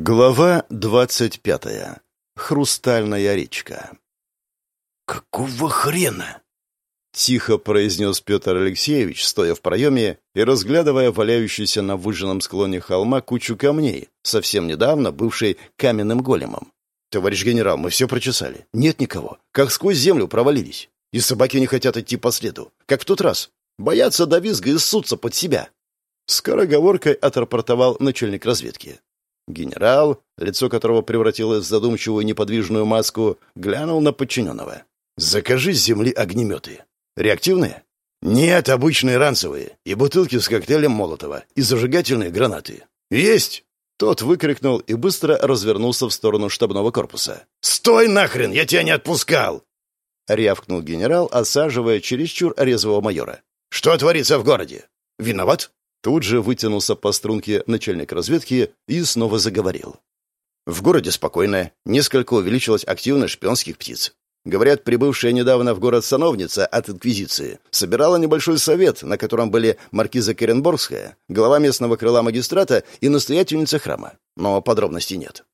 Глава двадцать пятая. Хрустальная речка. «Какого хрена?» — тихо произнес Петр Алексеевич, стоя в проеме и разглядывая валяющуюся на выжженном склоне холма кучу камней, совсем недавно бывшей каменным големом. «Товарищ генерал, мы все прочесали. Нет никого. Как сквозь землю провалились. И собаки не хотят идти по следу. Как в тот раз. Боятся до визга и ссутся под себя». Скороговоркой отрапортовал начальник разведки. Генерал, лицо которого превратилось в задумчивую неподвижную маску, глянул на подчиненного. «Закажи с земли огнеметы. Реактивные?» «Нет, обычные ранцевые. И бутылки с коктейлем Молотова. И зажигательные гранаты». «Есть!» Тот выкрикнул и быстро развернулся в сторону штабного корпуса. «Стой нахрен! Я тебя не отпускал!» Рявкнул генерал, осаживая чересчур резвого майора. «Что творится в городе? Виноват?» Тут же вытянулся по струнке начальник разведки и снова заговорил. В городе спокойно, несколько увеличилась активность шпионских птиц. Говорят, прибывшая недавно в город сановница от Инквизиции собирала небольшой совет, на котором были маркиза Керенборгская, глава местного крыла магистрата и настоятельница храма. Но подробностей нет.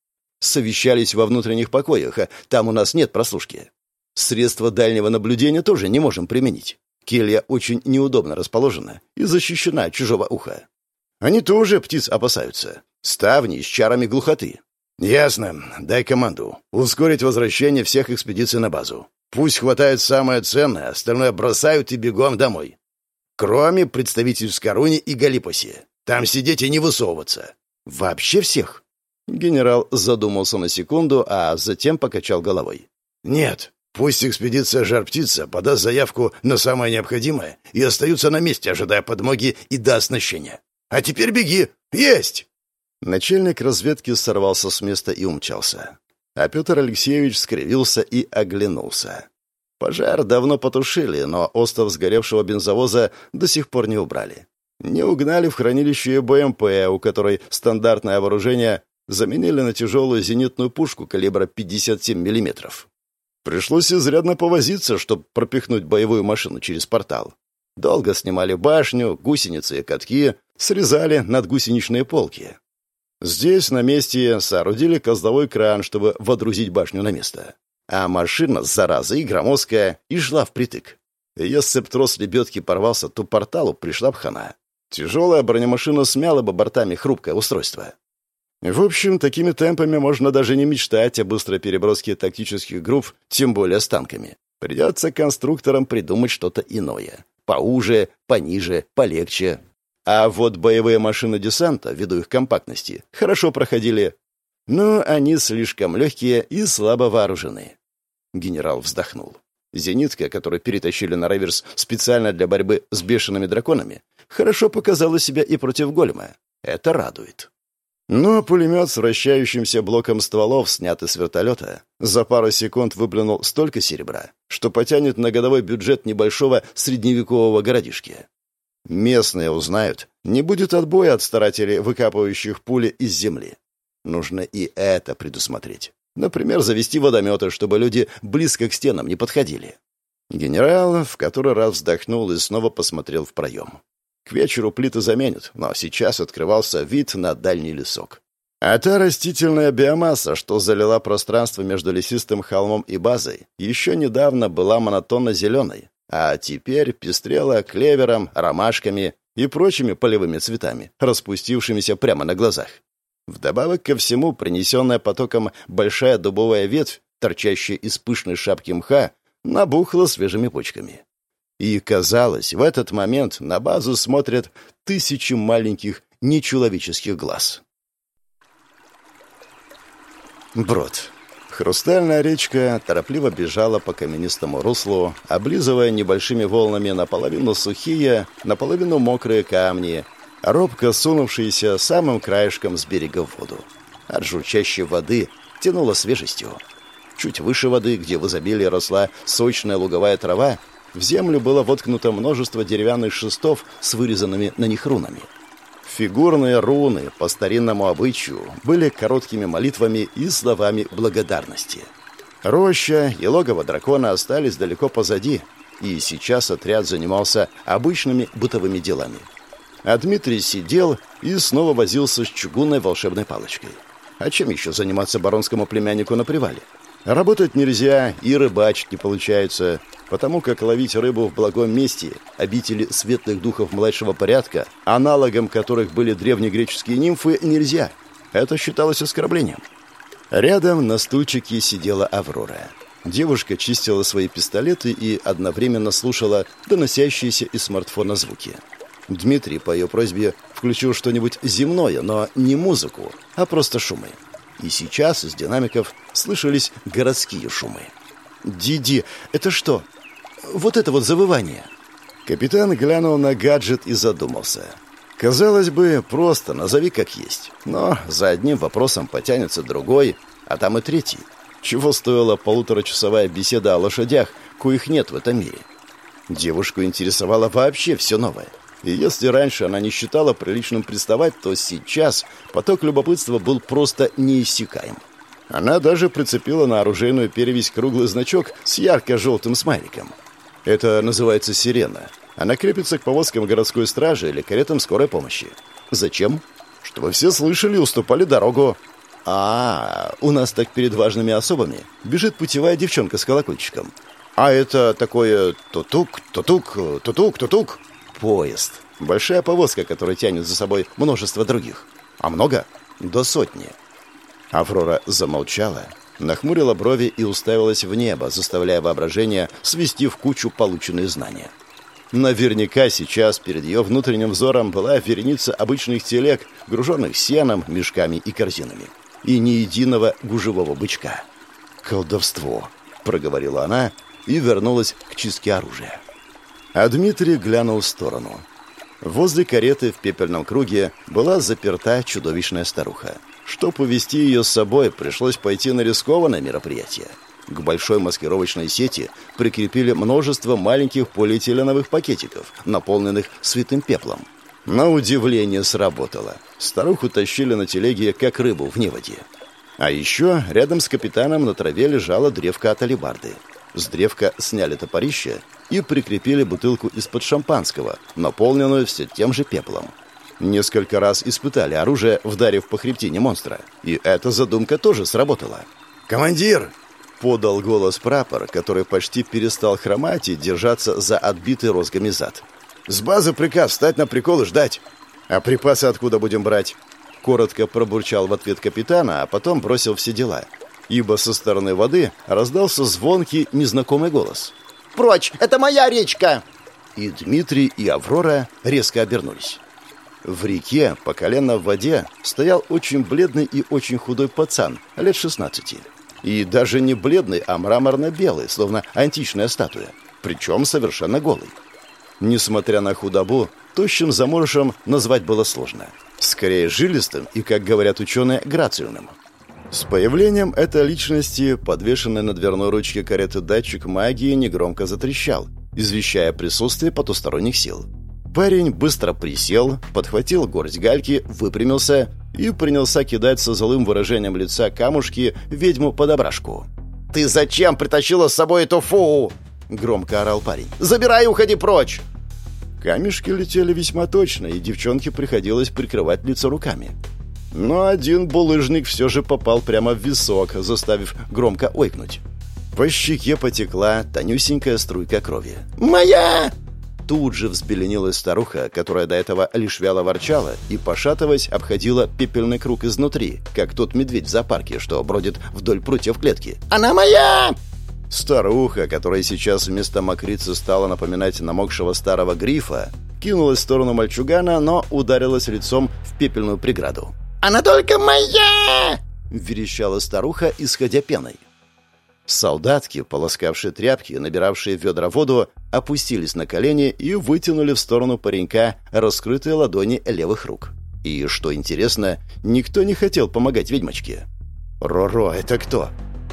Совещались во внутренних покоях, а там у нас нет прослушки. Средства дальнего наблюдения тоже не можем применить. Келья очень неудобно расположена и защищена от чужого уха. Они тоже птиц опасаются. Ставни с чарами глухоты. «Ясно. Дай команду. Ускорить возвращение всех экспедиций на базу. Пусть хватает самое ценное, остальное бросают и бегом домой. Кроме представителей в Скоруне и Галипосе. Там сидеть и не высовываться. Вообще всех?» Генерал задумался на секунду, а затем покачал головой. «Нет. Пусть экспедиция «Жар-птица» подаст заявку на самое необходимое и остаются на месте, ожидая подмоги и до оснащения. А теперь беги! Есть!» Начальник разведки сорвался с места и умчался. А Петр Алексеевич скривился и оглянулся. Пожар давно потушили, но остов сгоревшего бензовоза до сих пор не убрали. Не угнали в хранилище БМП, у которой стандартное вооружение заменили на тяжелую зенитную пушку калибра 57 миллиметров. Пришлось изрядно повозиться, чтобы пропихнуть боевую машину через портал. Долго снимали башню, гусеницы и катки, срезали надгусеничные полки. Здесь, на месте, соорудили козловой кран, чтобы водрузить башню на место. А машина, зараза, и громоздкая, и шла впритык. Если б трос лебедки порвался, то порталу пришла б хана. Тяжелая бронемашина смяла бы бортами хрупкое устройство. В общем, такими темпами можно даже не мечтать о быстрой переброске тактических групп, тем более с танками. Придется конструкторам придумать что-то иное. Поуже, пониже, полегче. А вот боевые машины десанта, ввиду их компактности, хорошо проходили. Но они слишком легкие и слабо вооружены. Генерал вздохнул. Зенитка, которую перетащили на реверс специально для борьбы с бешеными драконами, хорошо показала себя и против голема. Это радует. Но пулемет с вращающимся блоком стволов, снятый с вертолета, за пару секунд выплюнул столько серебра, что потянет на годовой бюджет небольшого средневекового городишки. Местные узнают, не будет отбоя от старателей, выкапывающих пули из земли. Нужно и это предусмотреть. Например, завести водометы, чтобы люди близко к стенам не подходили. Генерал в который раз вздохнул и снова посмотрел в проем. К вечеру плиты заменят, но сейчас открывался вид на дальний лесок. А та растительная биомасса, что залила пространство между лесистым холмом и базой, еще недавно была монотонно-зеленой, а теперь пестрела клевером, ромашками и прочими полевыми цветами, распустившимися прямо на глазах. Вдобавок ко всему, принесенная потоком большая дубовая ветвь, торчащая из пышной шапки мха, набухла свежими почками. И, казалось, в этот момент на базу смотрят тысячи маленьких нечеловеческих глаз. Брод. Хрустальная речка торопливо бежала по каменистому руслу, облизывая небольшими волнами наполовину сухие, наполовину мокрые камни, робко сунувшиеся самым краешком с берега в воду. От журчащей воды тянуло свежестью. Чуть выше воды, где в изобилии росла сочная луговая трава, в землю было воткнуто множество деревянных шестов с вырезанными на них рунами. Фигурные руны, по старинному обычаю, были короткими молитвами и словами благодарности. Роща и логово дракона остались далеко позади, и сейчас отряд занимался обычными бытовыми делами. А Дмитрий сидел и снова возился с чугунной волшебной палочкой. А чем еще заниматься баронскому племяннику на привале? Работать нельзя и рыбачить не получается, потому как ловить рыбу в благом месте, обители светлых духов младшего порядка, аналогом которых были древнегреческие нимфы, нельзя. Это считалось оскорблением. Рядом на стульчике сидела Аврора. Девушка чистила свои пистолеты и одновременно слушала доносящиеся из смартфона звуки. Дмитрий по ее просьбе включил что-нибудь земное, но не музыку, а просто шумы. И сейчас из динамиков слышались городские шумы. «Диди, это что? Вот это вот завывание!» Капитан глянул на гаджет и задумался. Казалось бы, просто назови как есть. Но за одним вопросом потянется другой, а там и третий. Чего стоила полуторачасовая беседа о лошадях, коих нет в этом мире? Девушку интересовало вообще все новое. И если раньше она не считала приличным приставать, то сейчас поток любопытства был просто неиссякаем. Она даже прицепила на оружейную перевесь круглый значок с ярко-желтым смайликом. Это называется «Сирена». Она крепится к повозкам городской стражи или каретам скорой помощи. Зачем? Чтобы все слышали и уступали дорогу. А, у нас так перед важными особами бежит путевая девчонка с колокольчиком. А это такое тутук, тутук, тутук, тутук. Поезд. Большая повозка, которая тянет за собой множество других. А много? До сотни. Аврора замолчала, нахмурила брови и уставилась в небо, заставляя воображение свести в кучу полученные знания. Наверняка сейчас перед ее внутренним взором была вереница обычных телег, груженных сеном, мешками и корзинами. И ни единого гужевого бычка. «Колдовство», — проговорила она и вернулась к чистке оружия. А Дмитрий глянул в сторону. Возле кареты в пепельном круге была заперта чудовищная старуха. Чтоб увести ее с собой, пришлось пойти на рискованное мероприятие. К большой маскировочной сети прикрепили множество маленьких полиэтиленовых пакетиков, наполненных святым пеплом. На удивление сработало. Старуху тащили на телеге, как рыбу в неводе. А еще рядом с капитаном на траве лежала древка от алебарды. С древка сняли топорище и прикрепили бутылку из-под шампанского, наполненную все тем же пеплом. Несколько раз испытали оружие, вдарив по хребтине монстра. И эта задумка тоже сработала. «Командир!» — подал голос прапор, который почти перестал хромать и держаться за отбитый розгами зад. «С базы приказ встать на прикол и ждать. А припасы откуда будем брать?» Коротко пробурчал в ответ капитана, а потом бросил все дела. Ибо со стороны воды раздался звонкий незнакомый голос. «Прочь! Это моя речка!» И Дмитрий, и Аврора резко обернулись. В реке, по колено в воде, стоял очень бледный и очень худой пацан, лет 16. И даже не бледный, а мраморно-белый, словно античная статуя. Причем совершенно голый. Несмотря на худобу, тощим заморышем назвать было сложно. Скорее жилистым и, как говорят ученые, грациальным. С появлением этой личности, подвешенный на дверной ручке кареты датчик магии негромко затрещал, извещая присутствие потусторонних сил. Парень быстро присел, подхватил горсть гальки, выпрямился и принялся кидать со злым выражением лица камушки ведьму под ображку. «Ты зачем притащила с собой эту фу?» — громко орал парень. «Забирай и уходи прочь!» Камешки летели весьма точно, и девчонке приходилось прикрывать лицо руками. Но один булыжник все же попал прямо в висок, заставив громко ойкнуть. По щеке потекла тонюсенькая струйка крови. «Моя!» Тут же взбеленилась старуха, которая до этого лишь вяло ворчала и, пошатываясь, обходила пепельный круг изнутри, как тот медведь в зоопарке, что бродит вдоль прутьев клетки. «Она моя!» Старуха, которая сейчас вместо мокрицы стала напоминать намокшего старого грифа, кинулась в сторону мальчугана, но ударилась лицом в пепельную преграду. «Она только моя!» — верещала старуха, исходя пеной. Солдатки, полоскавшие тряпки, набиравшие в ведра воду, опустились на колени и вытянули в сторону паренька раскрытые ладони левых рук. И, что интересно, никто не хотел помогать ведьмочке. «Ро-ро, это кто?»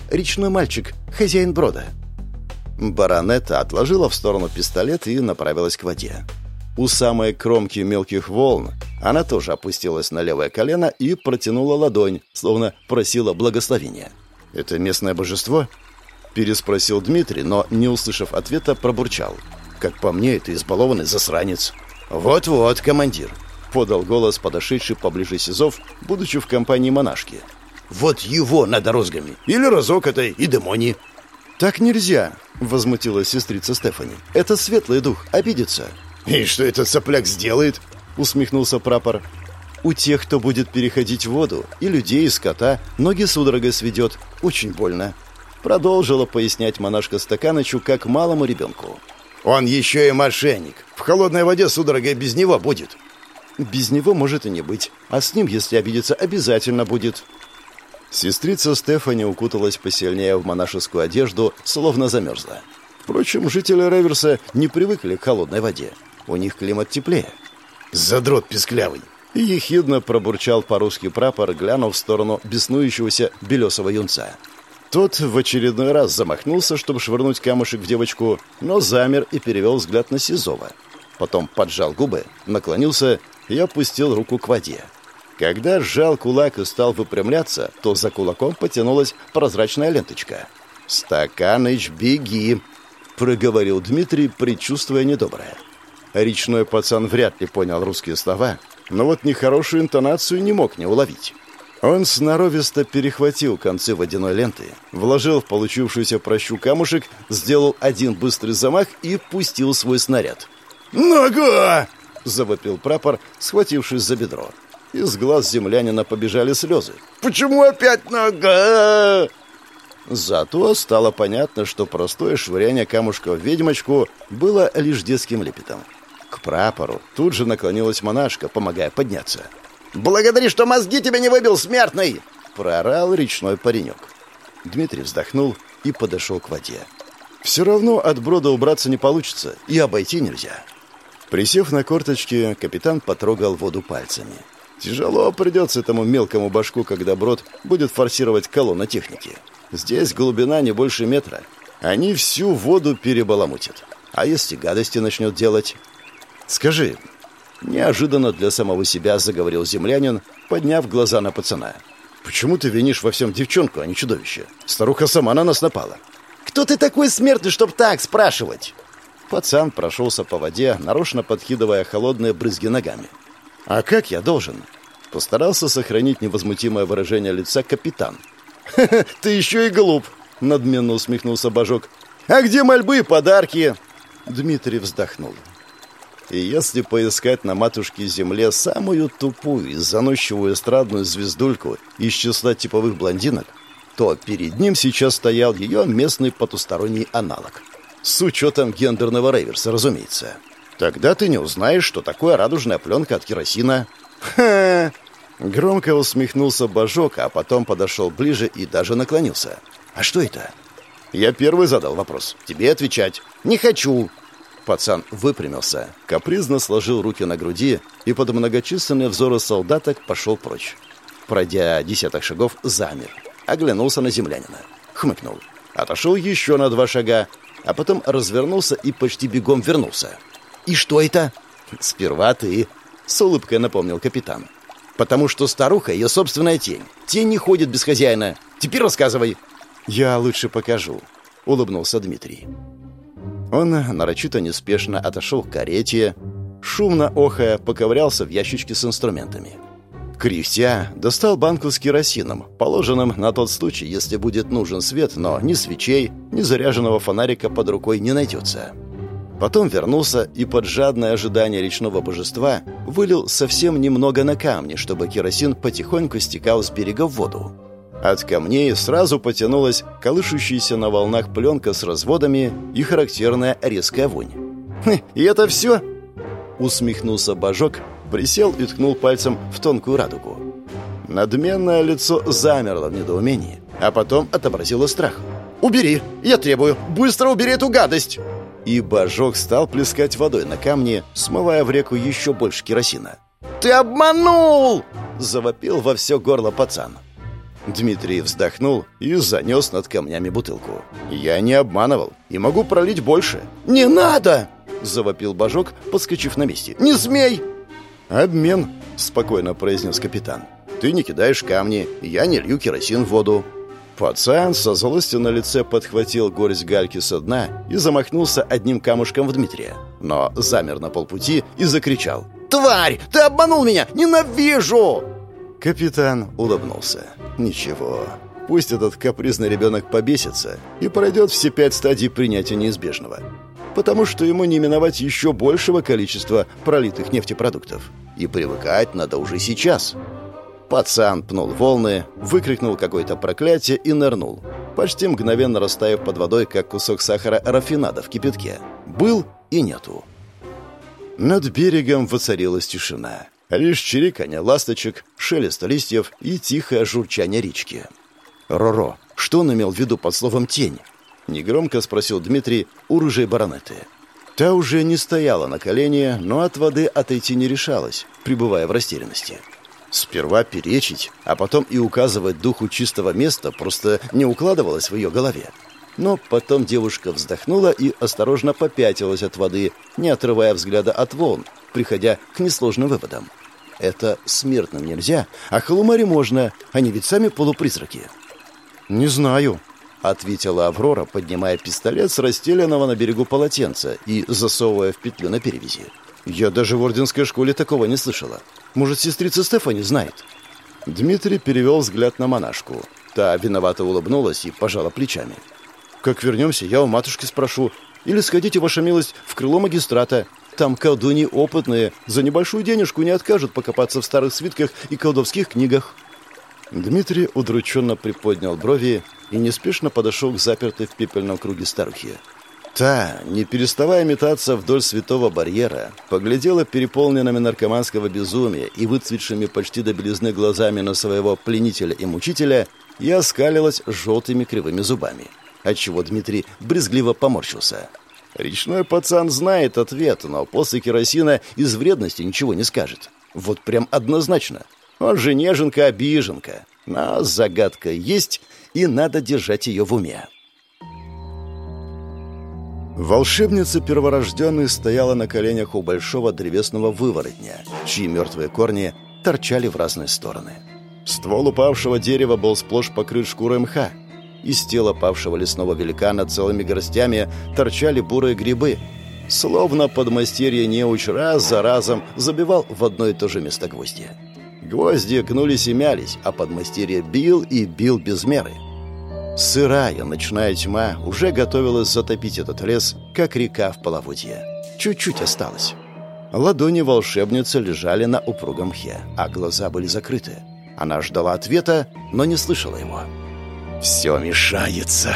«Речной мальчик, хозяин брода». Баронетта отложила в сторону пистолет и направилась к воде. У самой кромки мелких волн она тоже опустилась на левое колено и протянула ладонь, словно просила благословения. «Это местное божество?» Переспросил Дмитрий, но, не услышав ответа, пробурчал. «Как по мне, это избалованный засранец». «Вот-вот, командир», — подал голос подошедший поближе Сизов, будучи в компании монашки. Вот его надо розгами. Или разок этой и демони. «Так нельзя», — возмутилась сестрица Стефани. «Это светлый дух, обидится». «И что этот сопляк сделает?» — усмехнулся прапор. «У тех, кто будет переходить в воду, и людей, и скота, ноги судорогой сведет. Очень больно». Продолжила пояснять монашка Стаканычу, как малому ребенку. «Он еще и мошенник. В холодной воде судорога без него будет». «Без него может и не быть. А с ним, если обидеться, обязательно будет». Сестрица Стефани укуталась посильнее в монашескую одежду, словно замерзла. Впрочем, жители Реверса не привыкли к холодной воде. У них климат теплее. «Задрот песклявый!» И ехидно пробурчал по-русски прапор, глянув в сторону беснующегося белесого юнца. Тот в очередной раз замахнулся, чтобы швырнуть камушек в девочку, но замер и перевел взгляд на Сизова. Потом поджал губы, наклонился и опустил руку к воде. Когда сжал кулак и стал выпрямляться, то за кулаком потянулась прозрачная ленточка. «Стаканыч, беги!» — проговорил Дмитрий, предчувствуя недоброе. Речной пацан вряд ли понял русские слова, но вот нехорошую интонацию не мог не уловить. Он сноровисто перехватил концы водяной ленты, вложил в получившуюся прощу камушек, сделал один быстрый замах и пустил свой снаряд. «Нога!» — завопил прапор, схватившись за бедро. Из глаз землянина побежали слезы. «Почему опять нога?» Зато стало понятно, что простое швыряние камушка в ведьмочку было лишь детским лепетом. К прапору тут же наклонилась монашка, помогая подняться. «Благодари, что мозги тебе не выбил, смертный!» — проорал речной паренек. Дмитрий вздохнул и подошел к воде. «Все равно от брода убраться не получится, и обойти нельзя». Присев на корточки, капитан потрогал воду пальцами. Тяжело придется этому мелкому башку, когда брод будет форсировать колонна техники. Здесь глубина не больше метра. Они всю воду перебаламутят. А если гадости начнет делать? Скажи, неожиданно для самого себя заговорил землянин, подняв глаза на пацана. Почему ты винишь во всем девчонку, а не чудовище? Старуха сама на нас напала. Кто ты такой смертный, чтоб так спрашивать? Пацан прошелся по воде, нарочно подкидывая холодные брызги ногами. «А как я должен?» Постарался сохранить невозмутимое выражение лица капитан. «Ха -ха, ты еще и глуп!» — надменно усмехнулся Божок. «А где мольбы и подарки?» Дмитрий вздохнул. И если поискать на матушке Земле самую тупую и заносчивую эстрадную звездульку из числа типовых блондинок, то перед ним сейчас стоял ее местный потусторонний аналог. С учетом гендерного рейверса, разумеется. Тогда ты не узнаешь, что такое радужная пленка от керосина. Ха! Громко усмехнулся Божок, а потом подошел ближе и даже наклонился. «А что это?» «Я первый задал вопрос. Тебе отвечать». «Не хочу». Пацан выпрямился, капризно сложил руки на груди и под многочисленные взоры солдаток пошел прочь. Пройдя десяток шагов, замер, оглянулся на землянина, хмыкнул. Отошел еще на два шага, а потом развернулся и почти бегом вернулся. «И что это?» «Сперва ты», — с улыбкой напомнил капитан. «Потому что старуха — ее собственная тень. Тень не ходит без хозяина. Теперь рассказывай». «Я лучше покажу», — улыбнулся Дмитрий. Он нарочито неспешно отошел к карете, шумно охая поковырялся в ящичке с инструментами. Кряхтя достал банку с керосином, положенным на тот случай, если будет нужен свет, но ни свечей, ни заряженного фонарика под рукой не найдется. Потом вернулся и под жадное ожидание речного божества вылил совсем немного на камни, чтобы керосин потихоньку стекал с берега в воду. От камней сразу потянулась колышущаяся на волнах пленка с разводами и характерная резкая вонь. «Хм, «И это все?» Усмехнулся божок, присел и ткнул пальцем в тонкую радугу. Надменное лицо замерло в недоумении, а потом отобразило страх. «Убери! Я требую! Быстро убери эту гадость!» И божок стал плескать водой на камни, смывая в реку еще больше керосина. «Ты обманул!» — завопил во все горло пацан. Дмитрий вздохнул и занес над камнями бутылку. «Я не обманывал и могу пролить больше». «Не надо!» — завопил божок, подскочив на месте. «Не смей!» «Обмен», — спокойно произнес капитан. «Ты не кидаешь камни, я не лью керосин в воду». Пацан со злостью на лице подхватил горсть гальки со дна и замахнулся одним камушком в Дмитрия. Но замер на полпути и закричал. «Тварь! Ты обманул меня! Ненавижу!» Капитан улыбнулся. «Ничего, пусть этот капризный ребенок побесится и пройдет все пять стадий принятия неизбежного. Потому что ему не миновать еще большего количества пролитых нефтепродуктов. И привыкать надо уже сейчас». Пацан пнул волны, выкрикнул какое-то проклятие и нырнул, почти мгновенно растаяв под водой, как кусок сахара рафинада в кипятке. Был и нету. Над берегом воцарилась тишина. Лишь чириканье ласточек, шелест листьев и тихое журчание речки. «Роро, что он имел в виду под словом «тень»?» Негромко спросил Дмитрий у рыжей баронеты. Та уже не стояла на колене, но от воды отойти не решалась, пребывая в растерянности. Сперва перечить, а потом и указывать духу чистого места просто не укладывалось в ее голове. Но потом девушка вздохнула и осторожно попятилась от воды, не отрывая взгляда от волн, приходя к несложным выводам. Это смертным нельзя, а Халумаре можно, они ведь сами полупризраки. «Не знаю», — ответила Аврора, поднимая пистолет с расстеленного на берегу полотенца и засовывая в петлю на перевязи. «Я даже в орденской школе такого не слышала. Может, сестрица Стефани знает?» Дмитрий перевел взгляд на монашку. Та виновато улыбнулась и пожала плечами. «Как вернемся, я у матушки спрошу. Или сходите, ваша милость, в крыло магистрата. Там колдуни опытные, за небольшую денежку не откажут покопаться в старых свитках и колдовских книгах». Дмитрий удрученно приподнял брови и неспешно подошел к запертой в пепельном круге старухе. Та, не переставая метаться вдоль святого барьера, поглядела переполненными наркоманского безумия и выцветшими почти до белизны глазами на своего пленителя и мучителя и оскалилась желтыми кривыми зубами, отчего Дмитрий брезгливо поморщился. Речной пацан знает ответ, но после керосина из вредности ничего не скажет. Вот прям однозначно. Он же неженка-обиженка. Но загадка есть, и надо держать ее в уме. Волшебница перворожденной стояла на коленях у большого древесного выворотня, чьи мертвые корни торчали в разные стороны. Ствол упавшего дерева был сплошь покрыт шкурой мха, из тела павшего лесного великана целыми горстями торчали бурые грибы. Словно подмастерье неуч раз за разом забивал в одно и то же место гвозди. Гвозди гнулись и мялись, а подмастерье бил и бил без меры. Сырая ночная тьма уже готовилась затопить этот лес, как река в половодье. Чуть-чуть осталось. Ладони волшебницы лежали на упругом мхе, а глаза были закрыты. Она ждала ответа, но не слышала его. «Все мешается!»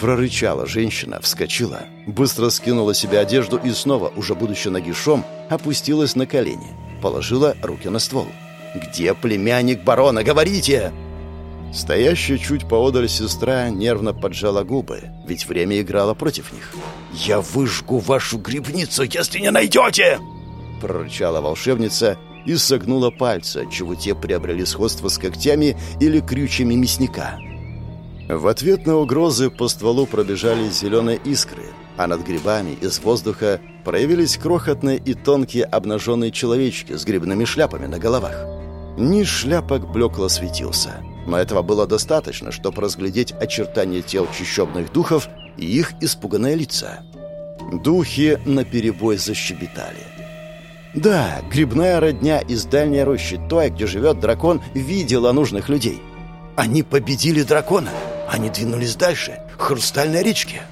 Прорычала женщина, вскочила, быстро скинула себе одежду и снова, уже будучи нагишом, опустилась на колени, положила руки на ствол. «Где племянник барона? Говорите!» Стоящая чуть поодаль сестра нервно поджала губы, ведь время играло против них. «Я выжгу вашу грибницу, если не найдете!» Прорычала волшебница и согнула пальцы, отчего те приобрели сходство с когтями или крючьями мясника. В ответ на угрозы по стволу пробежали зеленые искры, а над грибами из воздуха проявились крохотные и тонкие обнаженные человечки с грибными шляпами на головах. Низ шляпок блекло светился, но этого было достаточно, чтобы разглядеть очертания тел чищебных духов и их испуганные лица. Духи наперебой защебетали. Да, грибная родня из дальней рощи, той, где живет дракон, видела нужных людей. Они победили дракона. Они двинулись дальше, к хрустальной речке.